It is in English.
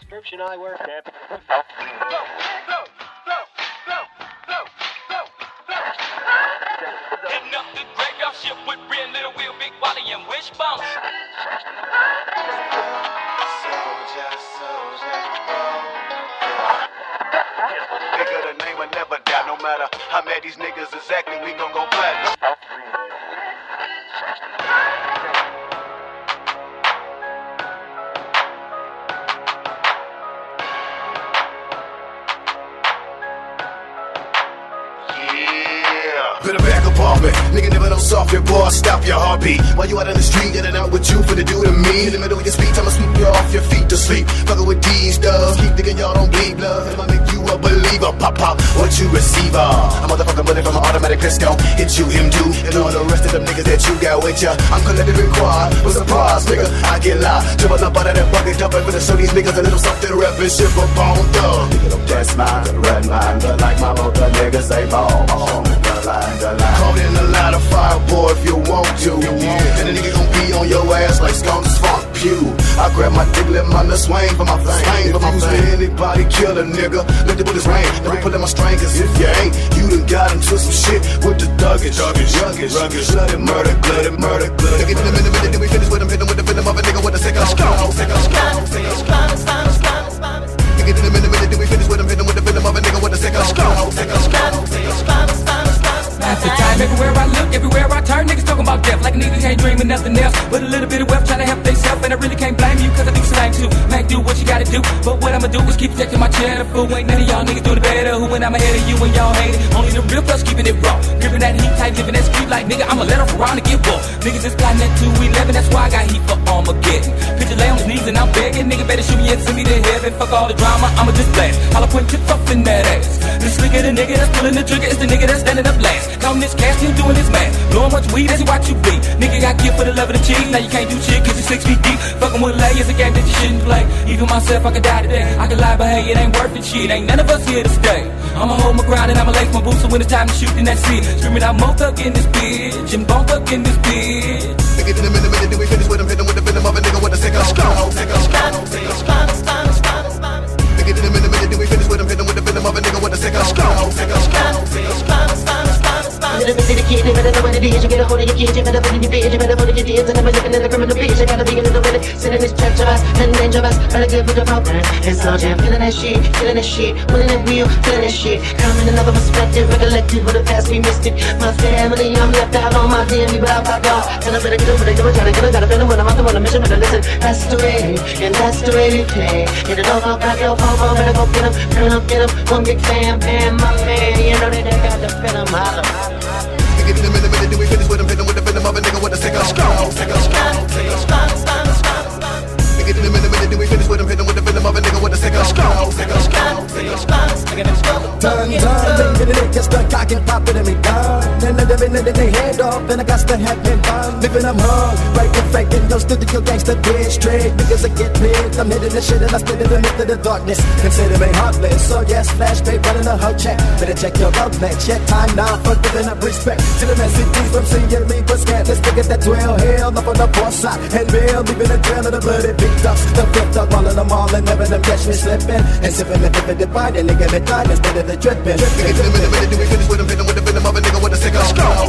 Description eyewear. Hitting up the graveyard ship with Ren, Little Will, Big Wally, and Wishbone. Nigga, the name will never die. No matter how mad these niggas is acting, we gon' A back apartment. Nigga never know software, boy. Stop your heartbeat. While you out on the street, in and out with you for the do to me. In the middle of your speech, I'ma sweep you off your feet to sleep. Fuckin' with these doves. Keep thinking y'all don't bleed blood. I'ma make you a believer. Pop, pop, what you receiver. I'm motherfucking money from an automatic pistol. Hit you, him too. And all the rest of them niggas that you got with ya. I'm collective and quad. With surprise, nigga. I get live. Jumping up out of that bucket, jumping for the show these niggas a little something rapping shit for bone dog. Nigga, don't mine, red mine. But like my motor niggas say ball. For my thing. Swing for my thing. anybody kill a nigga, let the bullets rain. Let me pull in my string, cause if you ain't, you done got into some shit with the thuggish, thuggish, rugged, rugged, blooded murder, blooded murder, blooded. Nigga, in a minute, minute, then we finish with him, hit him with the venom of a nigga with a sick Let's go, sick Nigga, a nigga can't dream of nothing else. But a little bit of wealth trying to help theyself, and I really can't blame you, cause I do slang too. Man, do what you gotta do, but what I'ma do is keep protecting my cheddar. Fool, ain't none of y'all niggas doing it better. Who when I'm ahead of you and y'all hate it? Only the real plus keeping it raw. Gripping that heat tight, living that street like nigga, I'ma let off around to get war. Niggas just plotting that 211, that's why I got heat for Armageddon. Picture lay on his knees and I'm begging, nigga better shoot me and send me to heaven. Fuck all the drama, I'ma just blast. All I put tips off in that ass. Slicker the nigga that's pulling the trigger is the nigga that's standing up last. Counting this cash, he doing his math. Blowing much weed, that's what you be. Nigga got killed for the love of the cheese. Now you can't do shit cause you're six feet deep. Fucking with lay is a game that you shouldn't play. Even myself, I could die today. I could lie, but hey, it ain't worth it. Shit, ain't none of us here to stay. I'ma hold my ground and I'ma lace my boots so when it's time to shoot, then that's it. Screaming out, mo thug in this bitch, and bone thug in this bitch. Nigga, in a minute, minute, then we finish with him, hit him with the venom of a nigga with a sick Let's go, Nigga, better know what it is. You get a hold of your kids, you better put in your bed, you better put in your deeds. And I'm looking at the criminal bitch. I gotta be a little bit sitting this church of us, and dangerous. Better good with the program. It's all jam, feeling that shit, feeling that shit, willing that wheel, feeling that shit. Coming another perspective, recollected what the past we missed it. My family, I'm left out on my damn, but I'm out. And I better get over there, do it, try to get it, gotta feel it when I'm out there on a mission, better listen. That's the way, and that's the way we play. Get it all up, back your phone, phone, better go get 'em, turn up, get 'em. One big fan, bam, my man. You know they done got the film, holla. Nigga, in a minute, minute, we finish with him, hit him with the venom of a nigga with a sick Let's go, Nigga, in Turn, baby, they just cocking, popping and me down. And then they let their head off, and I got to have me fun. Living, I'm hung, right and faking, no studio gangster bitch, straight because I get paid. I'm hitting the shit and I spit in the midst of the darkness. Consider me heartless, so yes, flash babe, running a hoe check. Better check your outlet, check time now for giving up respect to the messages from seeing me, but scared. Let's look at that 12 hell up on the fourth side. And real, leaving a trail of the bloody big ducks. The fifth up, all of them all, and never them catch me slipping. And sipping the fifth divide, and nigga, the time instead of the dripping. The Let's Nigga, in a minute, minute, then we finish with him, hit with the venom of a nigga with a sick Let's go,